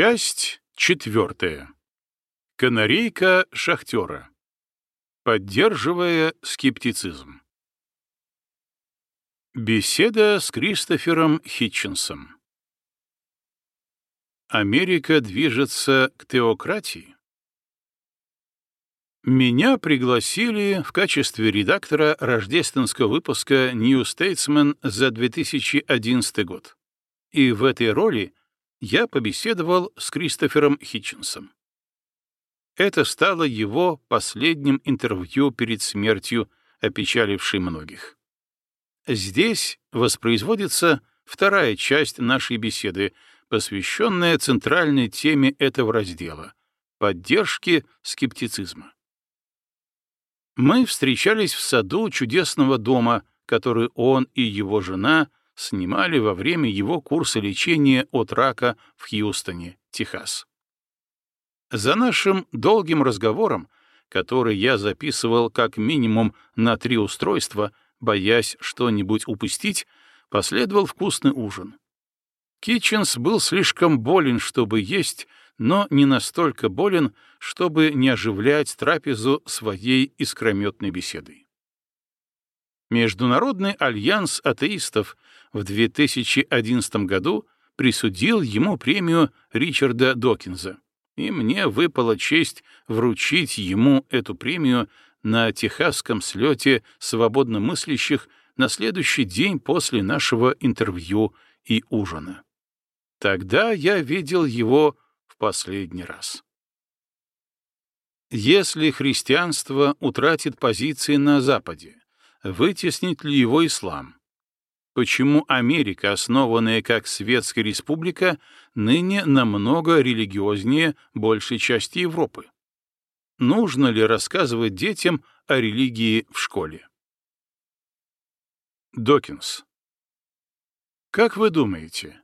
Часть четвертая. Канарейка шахтера. Поддерживая скептицизм. Беседа с Кристофером Хитчинсом. Америка движется к теократии. Меня пригласили в качестве редактора рождественского выпуска New Statesman за 2011 год. И в этой роли я побеседовал с Кристофером Хитчинсом. Это стало его последним интервью перед смертью, опечалившей многих. Здесь воспроизводится вторая часть нашей беседы, посвященная центральной теме этого раздела — поддержке скептицизма. Мы встречались в саду чудесного дома, который он и его жена снимали во время его курса лечения от рака в Хьюстоне, Техас. За нашим долгим разговором, который я записывал как минимум на три устройства, боясь что-нибудь упустить, последовал вкусный ужин. Китченс был слишком болен, чтобы есть, но не настолько болен, чтобы не оживлять трапезу своей искрометной беседой. Международный альянс атеистов в 2011 году присудил ему премию Ричарда Докинза, и мне выпала честь вручить ему эту премию на техасском слете свободномыслящих на следующий день после нашего интервью и ужина. Тогда я видел его в последний раз. Если христианство утратит позиции на Западе, вытеснит ли его ислам? Почему Америка, основанная как светская республика, ныне намного религиознее большей части Европы? Нужно ли рассказывать детям о религии в школе? Докинс. Как вы думаете,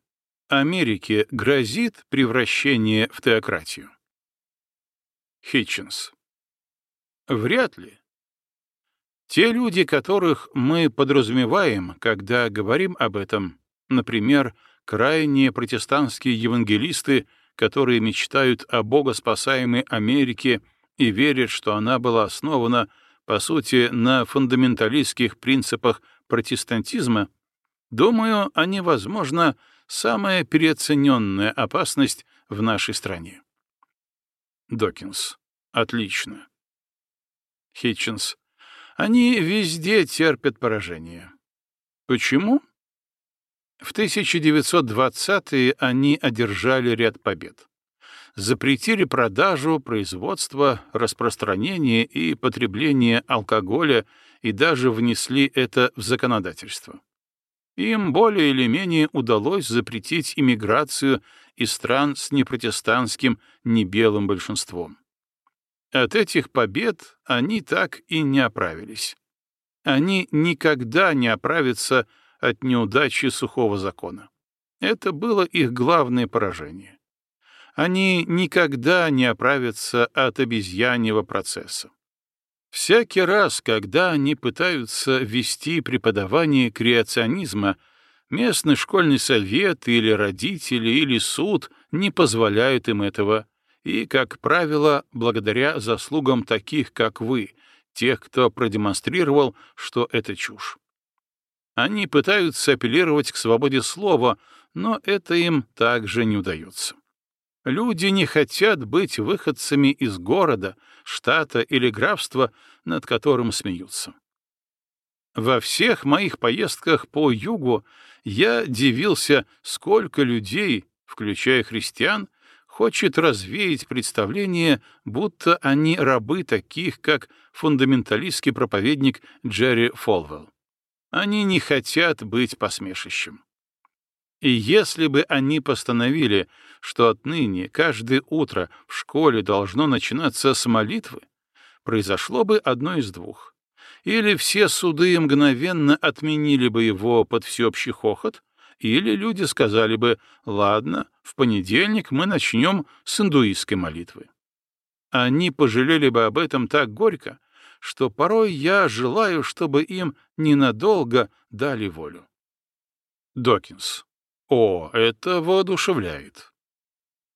Америке грозит превращение в теократию? Хитчинс. Вряд ли. Те люди, которых мы подразумеваем, когда говорим об этом, например, крайние протестантские евангелисты, которые мечтают о богоспасаемой Америке и верят, что она была основана, по сути, на фундаменталистских принципах протестантизма, думаю, они, возможно, самая переоцененная опасность в нашей стране. Докинс. Отлично. Хитчинс. Они везде терпят поражение. Почему? В 1920-е они одержали ряд побед. Запретили продажу, производство, распространение и потребление алкоголя и даже внесли это в законодательство. Им более или менее удалось запретить иммиграцию из стран с непротестантским, небелым большинством. От этих побед они так и не оправились. Они никогда не оправятся от неудачи сухого закона. Это было их главное поражение. Они никогда не оправятся от обезьяньего процесса. Всякий раз, когда они пытаются вести преподавание креационизма, местный школьный совет или родители или суд не позволяют им этого и, как правило, благодаря заслугам таких, как вы, тех, кто продемонстрировал, что это чушь. Они пытаются апеллировать к свободе слова, но это им также не удается. Люди не хотят быть выходцами из города, штата или графства, над которым смеются. Во всех моих поездках по югу я дивился, сколько людей, включая христиан, хочет развеять представление, будто они рабы таких, как фундаменталистский проповедник Джерри Фолвелл. Они не хотят быть посмешищем. И если бы они постановили, что отныне каждое утро в школе должно начинаться с молитвы, произошло бы одно из двух. Или все суды мгновенно отменили бы его под всеобщий хохот, или люди сказали бы «Ладно, в понедельник мы начнем с индуистской молитвы». Они пожалели бы об этом так горько, что порой я желаю, чтобы им ненадолго дали волю. Докинс. О, это воодушевляет.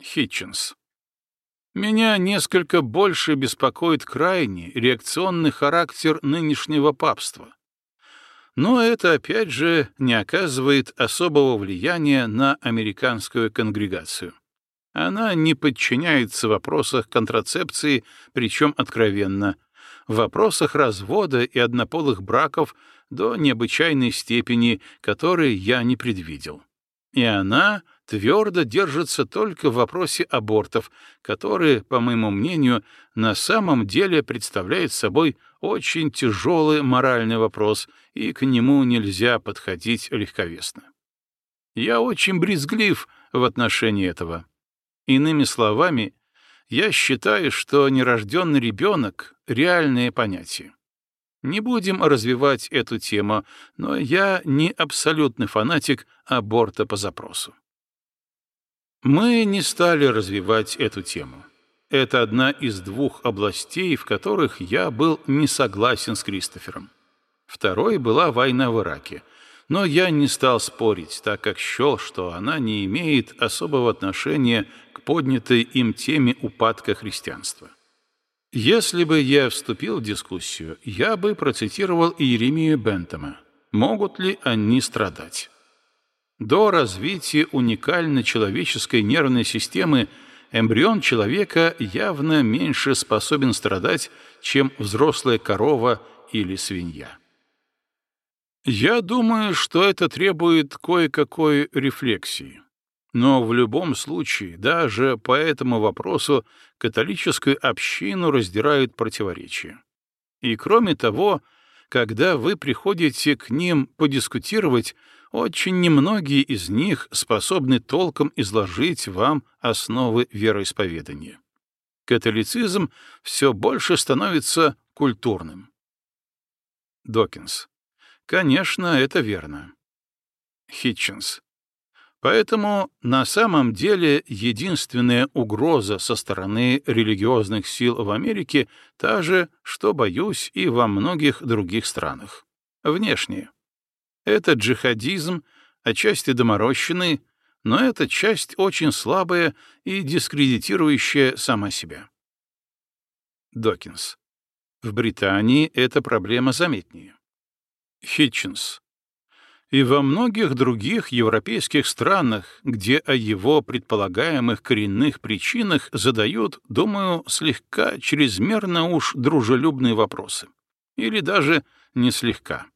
Хитчинс. Меня несколько больше беспокоит крайний реакционный характер нынешнего папства. Но это, опять же, не оказывает особого влияния на американскую конгрегацию. Она не подчиняется в вопросах контрацепции, причем откровенно, в вопросах развода и однополых браков до необычайной степени, которые я не предвидел. И она твердо держится только в вопросе абортов, который, по моему мнению, на самом деле представляет собой очень тяжелый моральный вопрос, и к нему нельзя подходить легковесно. Я очень брезглив в отношении этого. Иными словами, я считаю, что нерожденный ребенок — реальное понятие. Не будем развивать эту тему, но я не абсолютный фанатик аборта по запросу. Мы не стали развивать эту тему. Это одна из двух областей, в которых я был не согласен с Кристофером. Второй была война в Ираке, но я не стал спорить, так как счел, что она не имеет особого отношения к поднятой им теме упадка христианства. Если бы я вступил в дискуссию, я бы процитировал Иеремию Бентома «Могут ли они страдать?». До развития уникальной человеческой нервной системы эмбрион человека явно меньше способен страдать, чем взрослая корова или свинья. Я думаю, что это требует кое-какой рефлексии. Но в любом случае, даже по этому вопросу католическую общину раздирают противоречия. И кроме того, когда вы приходите к ним подискутировать, очень немногие из них способны толком изложить вам основы вероисповедания. Католицизм все больше становится культурным. Докинс. Конечно, это верно. Хитчинс. Поэтому на самом деле единственная угроза со стороны религиозных сил в Америке та же, что боюсь и во многих других странах. Внешняя. Это джихадизм, отчасти доморощенный, но эта часть очень слабая и дискредитирующая сама себя. Докинс. В Британии эта проблема заметнее. Хитчинс. И во многих других европейских странах, где о его предполагаемых коренных причинах задают, думаю, слегка чрезмерно уж дружелюбные вопросы. Или даже не слегка.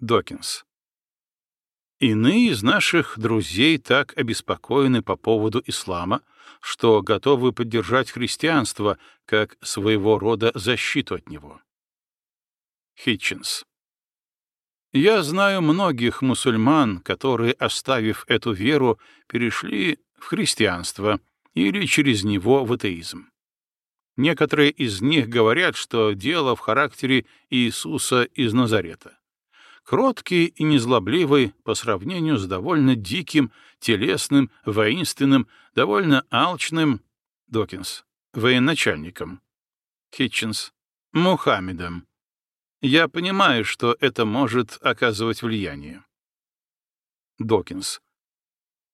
Докинс. Иные из наших друзей так обеспокоены по поводу ислама, что готовы поддержать христианство как своего рода защиту от него. Хитчинс. Я знаю многих мусульман, которые, оставив эту веру, перешли в христианство или через него в атеизм. Некоторые из них говорят, что дело в характере Иисуса из Назарета кроткий и незлобливый по сравнению с довольно диким, телесным, воинственным, довольно алчным Докинс, военачальником, Хитчинс, Мухаммедом. Я понимаю, что это может оказывать влияние. Докинс.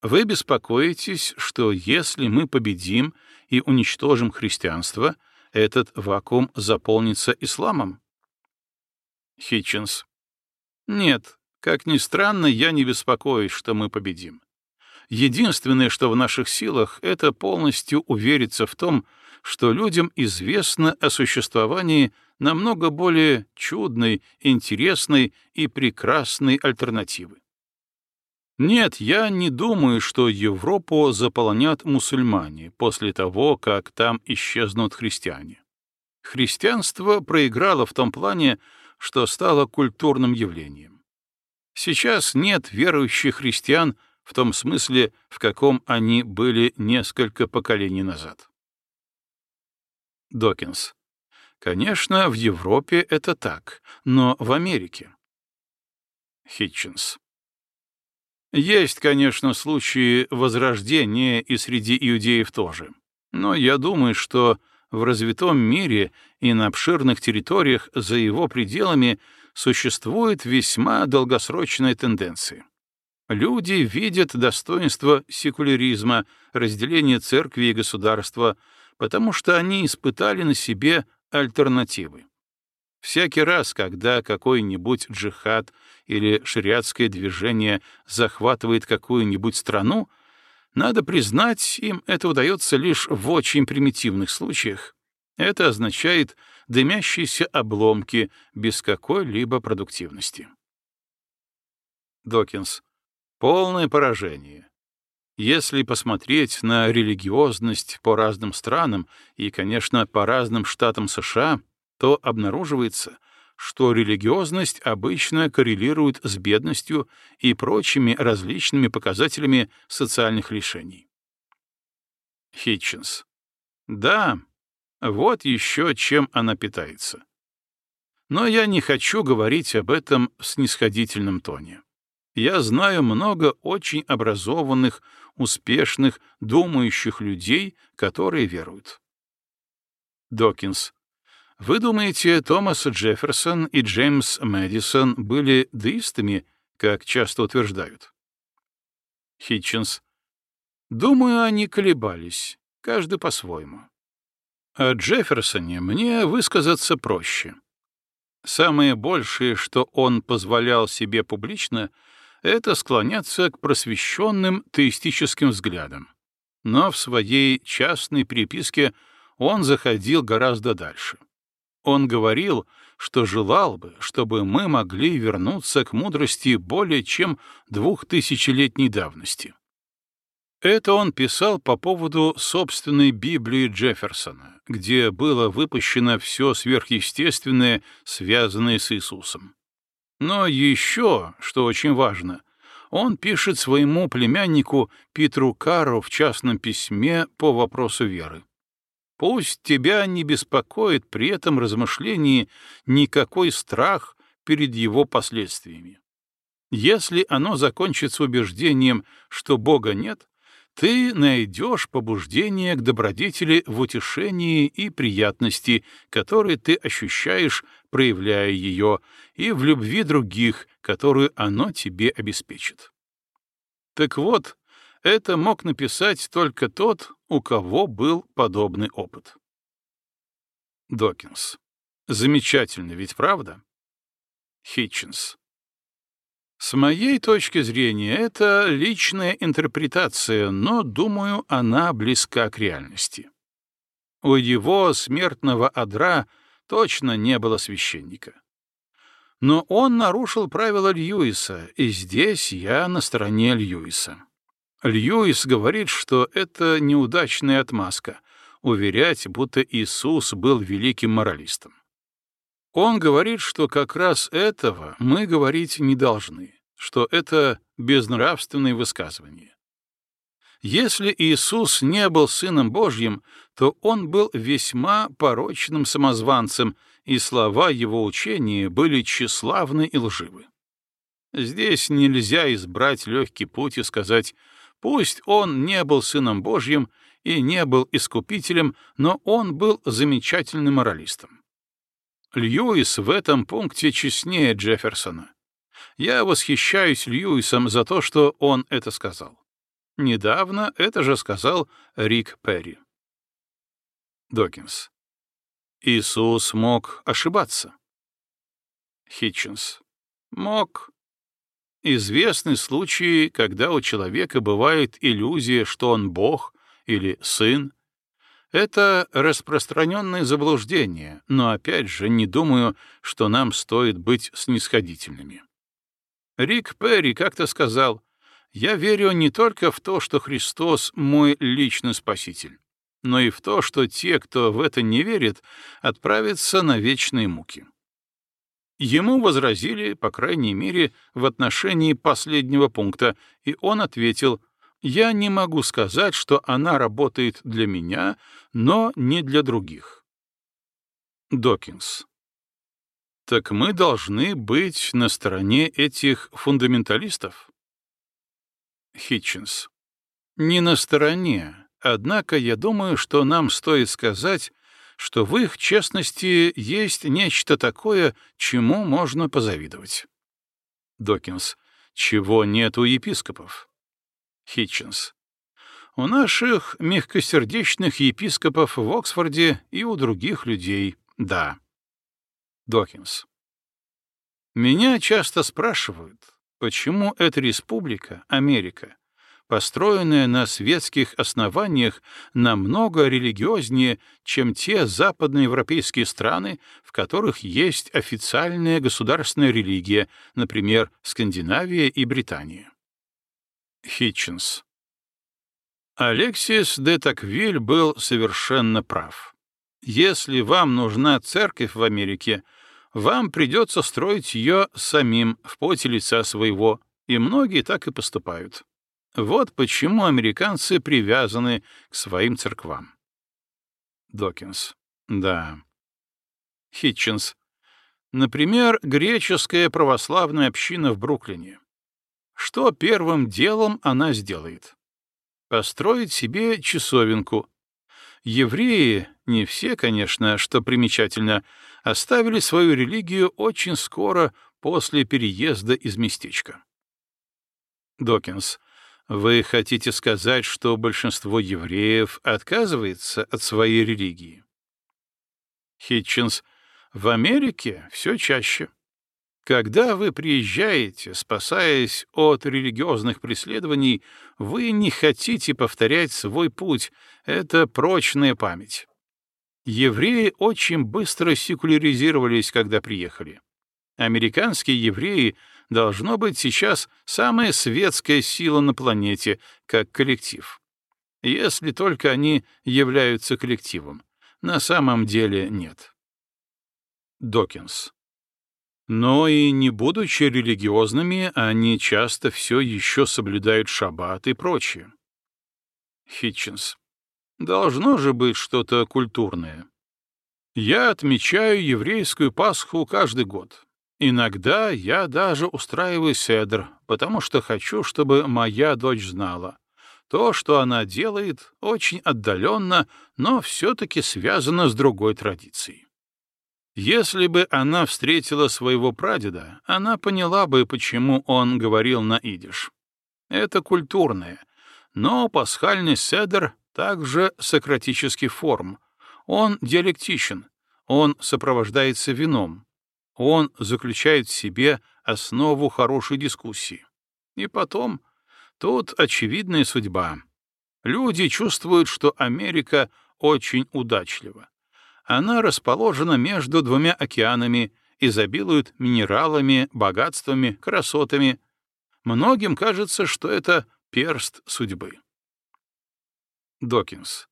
Вы беспокоитесь, что если мы победим и уничтожим христианство, этот вакуум заполнится исламом? Хитчинс. Нет, как ни странно, я не беспокоюсь, что мы победим. Единственное, что в наших силах, это полностью увериться в том, что людям известно о существовании намного более чудной, интересной и прекрасной альтернативы. Нет, я не думаю, что Европу заполонят мусульмане после того, как там исчезнут христиане. Христианство проиграло в том плане, что стало культурным явлением. Сейчас нет верующих христиан в том смысле, в каком они были несколько поколений назад. Докинс. Конечно, в Европе это так, но в Америке. Хитчинс. Есть, конечно, случаи возрождения и среди иудеев тоже. Но я думаю, что в развитом мире и на обширных территориях за его пределами существует весьма долгосрочная тенденция. Люди видят достоинство секуляризма, разделения церкви и государства, потому что они испытали на себе альтернативы. Всякий раз, когда какой-нибудь джихад или шариатское движение захватывает какую-нибудь страну, надо признать, им это удается лишь в очень примитивных случаях. Это означает дымящиеся обломки без какой-либо продуктивности. Докинс. Полное поражение. Если посмотреть на религиозность по разным странам и, конечно, по разным штатам США, то обнаруживается, что религиозность обычно коррелирует с бедностью и прочими различными показателями социальных лишений. Хитчинс. Да, вот еще чем она питается. Но я не хочу говорить об этом в снисходительном тоне. Я знаю много очень образованных, успешных, думающих людей, которые веруют. Докинс. Вы думаете, Томас Джефферсон и Джеймс Мэдисон были деистами, как часто утверждают? Хитчинс. Думаю, они колебались, каждый по-своему. О Джефферсоне мне высказаться проще. Самое большее, что он позволял себе публично, это склоняться к просвещенным теистическим взглядам. Но в своей частной переписке он заходил гораздо дальше. Он говорил, что желал бы, чтобы мы могли вернуться к мудрости более чем двухтысячелетней давности. Это он писал по поводу собственной Библии Джефферсона, где было выпущено все сверхъестественное, связанное с Иисусом. Но еще, что очень важно, он пишет своему племяннику Питру Кару в частном письме по вопросу веры. Пусть тебя не беспокоит при этом размышлении никакой страх перед его последствиями. Если оно закончится убеждением, что Бога нет, ты найдешь побуждение к добродетели в утешении и приятности, которые ты ощущаешь, проявляя ее, и в любви других, которую оно тебе обеспечит. Так вот, это мог написать только тот, у кого был подобный опыт. Докинс. Замечательно, ведь правда? Хитчинс. С моей точки зрения, это личная интерпретация, но, думаю, она близка к реальности. У его смертного адра точно не было священника. Но он нарушил правила Льюиса, и здесь я на стороне Льюиса. Льюис говорит, что это неудачная отмазка — уверять, будто Иисус был великим моралистом. Он говорит, что как раз этого мы говорить не должны, что это безнравственное высказывание. Если Иисус не был Сыном Божьим, то Он был весьма порочным самозванцем, и слова Его учения были тщеславны и лживы. Здесь нельзя избрать легкий путь и сказать Пусть он не был Сыном Божьим и не был Искупителем, но он был замечательным моралистом. Льюис в этом пункте честнее Джефферсона. Я восхищаюсь Льюисом за то, что он это сказал. Недавно это же сказал Рик Перри. Докинс. Иисус мог ошибаться. Хитчинс. Мог, Известны случаи, когда у человека бывает иллюзия, что он Бог или Сын. Это распространенное заблуждение, но опять же не думаю, что нам стоит быть снисходительными. Рик Перри как-то сказал, «Я верю не только в то, что Христос — мой личный Спаситель, но и в то, что те, кто в это не верит, отправятся на вечные муки». Ему возразили, по крайней мере, в отношении последнего пункта, и он ответил, «Я не могу сказать, что она работает для меня, но не для других». Докинс. Так мы должны быть на стороне этих фундаменталистов? Хитчинс. Не на стороне, однако я думаю, что нам стоит сказать, что в их честности есть нечто такое, чему можно позавидовать. Докинс. чего нет у епископов. Хитчинс. У наших мягкосердечных епископов в Оксфорде и у других людей, да. Докинс. Меня часто спрашивают, почему эта республика, Америка, построенная на светских основаниях, намного религиознее, чем те западноевропейские страны, в которых есть официальная государственная религия, например, Скандинавия и Британия. Хитчинс. Алексис де Таквиль был совершенно прав. Если вам нужна церковь в Америке, вам придется строить ее самим в поте лица своего, и многие так и поступают. Вот почему американцы привязаны к своим церквам. Докинс. Да. Хитчинс. Например, греческая православная община в Бруклине. Что первым делом она сделает? Построить себе часовенку. Евреи, не все, конечно, что примечательно, оставили свою религию очень скоро после переезда из местечка. Докинс. Вы хотите сказать, что большинство евреев отказывается от своей религии? Хитчинс. В Америке все чаще. Когда вы приезжаете, спасаясь от религиозных преследований, вы не хотите повторять свой путь, это прочная память. Евреи очень быстро секуляризировались, когда приехали. Американские евреи должно быть сейчас самая светская сила на планете, как коллектив. Если только они являются коллективом. На самом деле нет. Докинс. Но и не будучи религиозными, они часто все еще соблюдают шаббат и прочее. Хитчинс. Должно же быть что-то культурное. Я отмечаю еврейскую Пасху каждый год. Иногда я даже устраиваю седр, потому что хочу, чтобы моя дочь знала. То, что она делает, очень отдаленно, но все-таки связано с другой традицией. Если бы она встретила своего прадеда, она поняла бы, почему он говорил на идиш. Это культурное, но пасхальный седр также сократический форм. Он диалектичен, он сопровождается вином, он заключает в себе основу хорошей дискуссии. И потом, тут очевидная судьба. Люди чувствуют, что Америка очень удачлива. Она расположена между двумя океанами, изобилует минералами, богатствами, красотами. Многим кажется, что это перст судьбы. Докинс.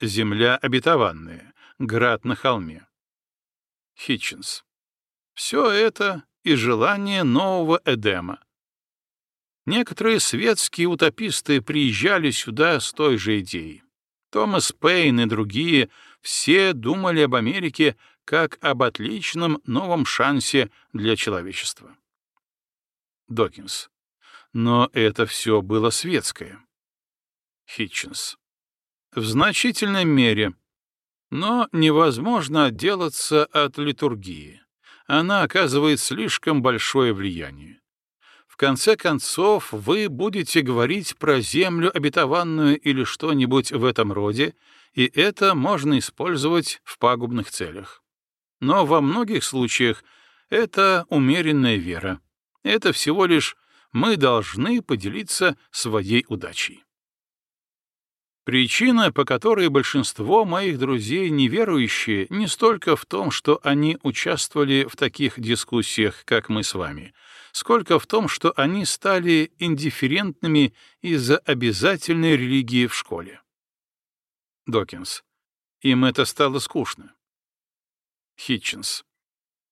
Земля обетованная. Град на холме. Хитчинс. Все это и желание нового Эдема. Некоторые светские утописты приезжали сюда с той же идеей. Томас Пейн и другие все думали об Америке как об отличном новом шансе для человечества. Докинс. Но это все было светское. Хитчинс. В значительной мере. Но невозможно отделаться от литургии. Она оказывает слишком большое влияние. В конце концов, вы будете говорить про землю обетованную или что-нибудь в этом роде, и это можно использовать в пагубных целях. Но во многих случаях это умеренная вера. Это всего лишь мы должны поделиться своей удачей. Причина, по которой большинство моих друзей неверующие, не столько в том, что они участвовали в таких дискуссиях, как мы с вами — сколько в том, что они стали индифферентными из-за обязательной религии в школе. Докинс. Им это стало скучно. Хитчинс.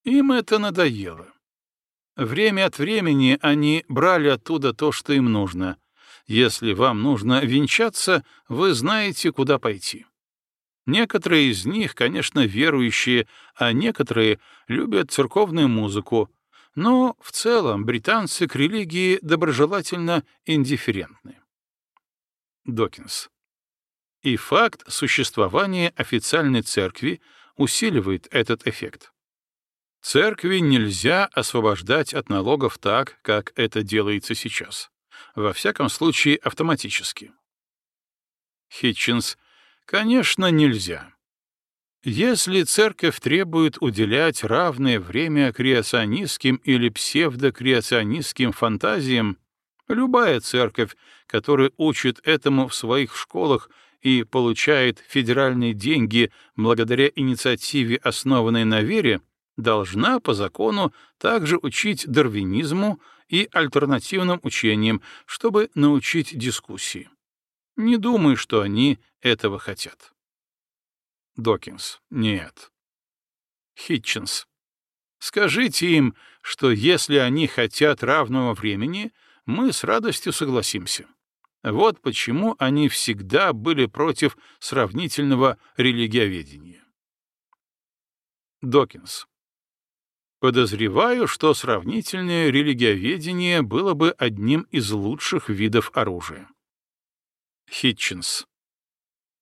Им это надоело. Время от времени они брали оттуда то, что им нужно. Если вам нужно венчаться, вы знаете, куда пойти. Некоторые из них, конечно, верующие, а некоторые любят церковную музыку, но в целом британцы к религии доброжелательно индифферентны. Докинс. И факт существования официальной церкви усиливает этот эффект. Церкви нельзя освобождать от налогов так, как это делается сейчас. Во всяком случае, автоматически. Хитчинс. Конечно, нельзя. Если церковь требует уделять равное время креационистским или псевдокреационистским фантазиям, любая церковь, которая учит этому в своих школах и получает федеральные деньги благодаря инициативе, основанной на вере, должна по закону также учить дарвинизму и альтернативным учениям, чтобы научить дискуссии. Не думаю, что они этого хотят. Докинс. Нет. Хитчинс. Скажите им, что если они хотят равного времени, мы с радостью согласимся. Вот почему они всегда были против сравнительного религиоведения. Докинс. Подозреваю, что сравнительное религиоведение было бы одним из лучших видов оружия. Хитчинс.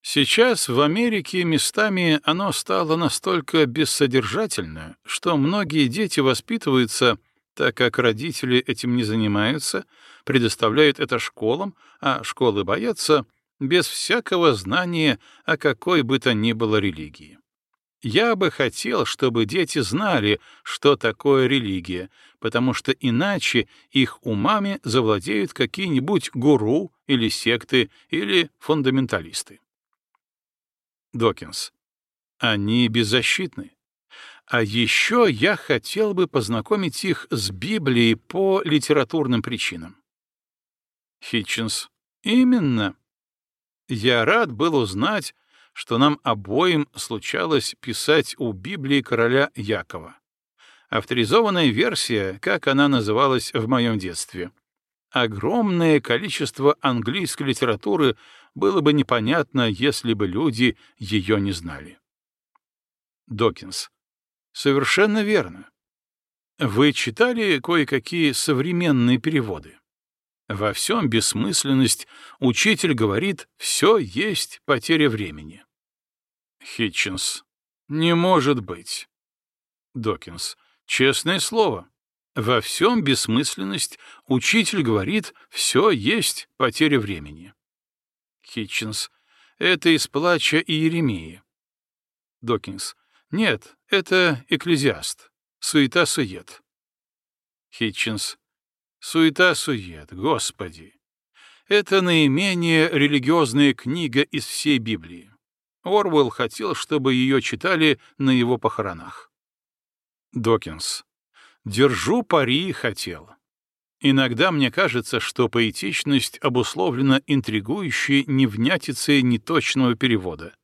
Сейчас в Америке местами оно стало настолько бессодержательно, что многие дети воспитываются, так как родители этим не занимаются, предоставляют это школам, а школы боятся, без всякого знания о какой бы то ни было религии. Я бы хотел, чтобы дети знали, что такое религия, потому что иначе их умами завладеют какие-нибудь гуру или секты или фундаменталисты. Докинс. Они беззащитны. А еще я хотел бы познакомить их с Библией по литературным причинам. Хитчинс. Именно. Я рад был узнать, что нам обоим случалось писать у Библии короля Якова. Авторизованная версия, как она называлась в моем детстве. Огромное количество английской литературы было бы непонятно, если бы люди ее не знали. Докинс. Совершенно верно. Вы читали кое-какие современные переводы? Во всем бессмысленность, учитель говорит, все есть потеря времени. Хитчинс. Не может быть. Докинс. Честное слово. Во всем бессмысленность, учитель говорит, все есть потеря времени. Хитчинс. Это из плача Иеремии. Докинс. Нет, это экклезиаст. Суета-сует. Хитчинс. Суета-сует, Господи. Это наименее религиозная книга из всей Библии. Орвелл хотел, чтобы ее читали на его похоронах. Докинс. Держу пари хотел. Иногда мне кажется, что поэтичность обусловлена интригующей невнятицей неточного перевода.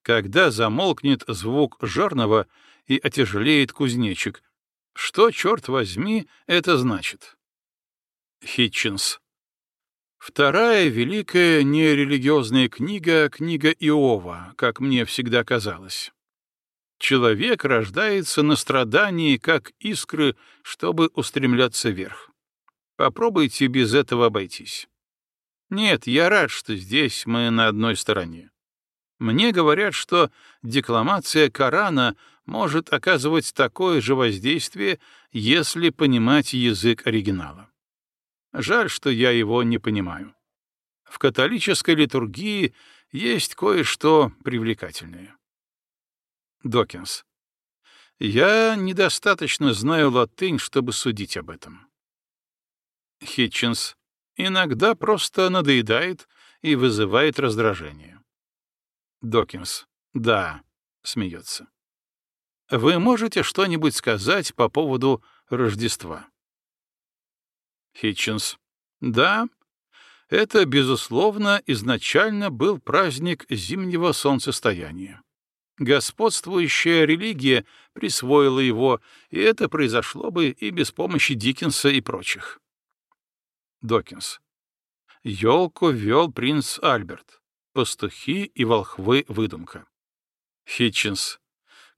Когда замолкнет звук жирного и отяжелеет кузнечик, что, черт возьми, это значит? Хитчинс. Вторая великая нерелигиозная книга — книга Иова, как мне всегда казалось. Человек рождается на страдании, как искры, чтобы устремляться вверх. Попробуйте без этого обойтись. Нет, я рад, что здесь мы на одной стороне. Мне говорят, что декламация Корана может оказывать такое же воздействие, если понимать язык оригинала. Жаль, что я его не понимаю. В католической литургии есть кое-что привлекательное. Докинс. Я недостаточно знаю латынь, чтобы судить об этом. Хитчинс, иногда просто надоедает и вызывает раздражение. Докинс. Да, смеется. Вы можете что-нибудь сказать по поводу Рождества? Хитчинс. Да, это, безусловно, изначально был праздник зимнего солнцестояния. Господствующая религия присвоила его, и это произошло бы и без помощи Диккенса и прочих. Докинс. Ёлку вел принц Альберт. Пастухи и волхвы — выдумка. Хитчинс.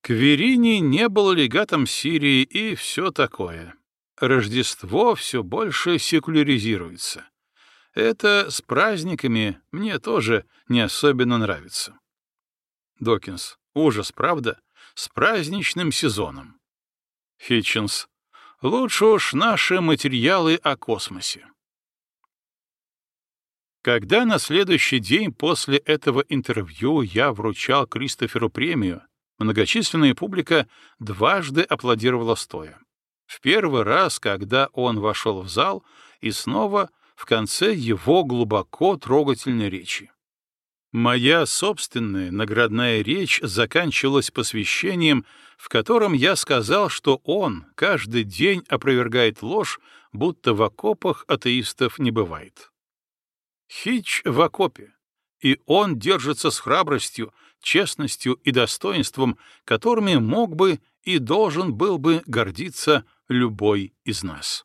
Кверини не был легатом Сирии и все такое. Рождество все больше секуляризируется. Это с праздниками мне тоже не особенно нравится. Докинс. Ужас, правда? С праздничным сезоном. Хитчинс. Лучше уж наши материалы о космосе. Когда на следующий день после этого интервью я вручал Кристоферу премию, многочисленная публика дважды аплодировала стоя. В первый раз, когда он вошел в зал, и снова в конце его глубоко трогательной речи. Моя собственная наградная речь заканчивалась посвящением, в котором я сказал, что он каждый день опровергает ложь, будто в окопах атеистов не бывает. Хич в окопе, и он держится с храбростью, честностью и достоинством, которыми мог бы и должен был бы гордиться любой из нас.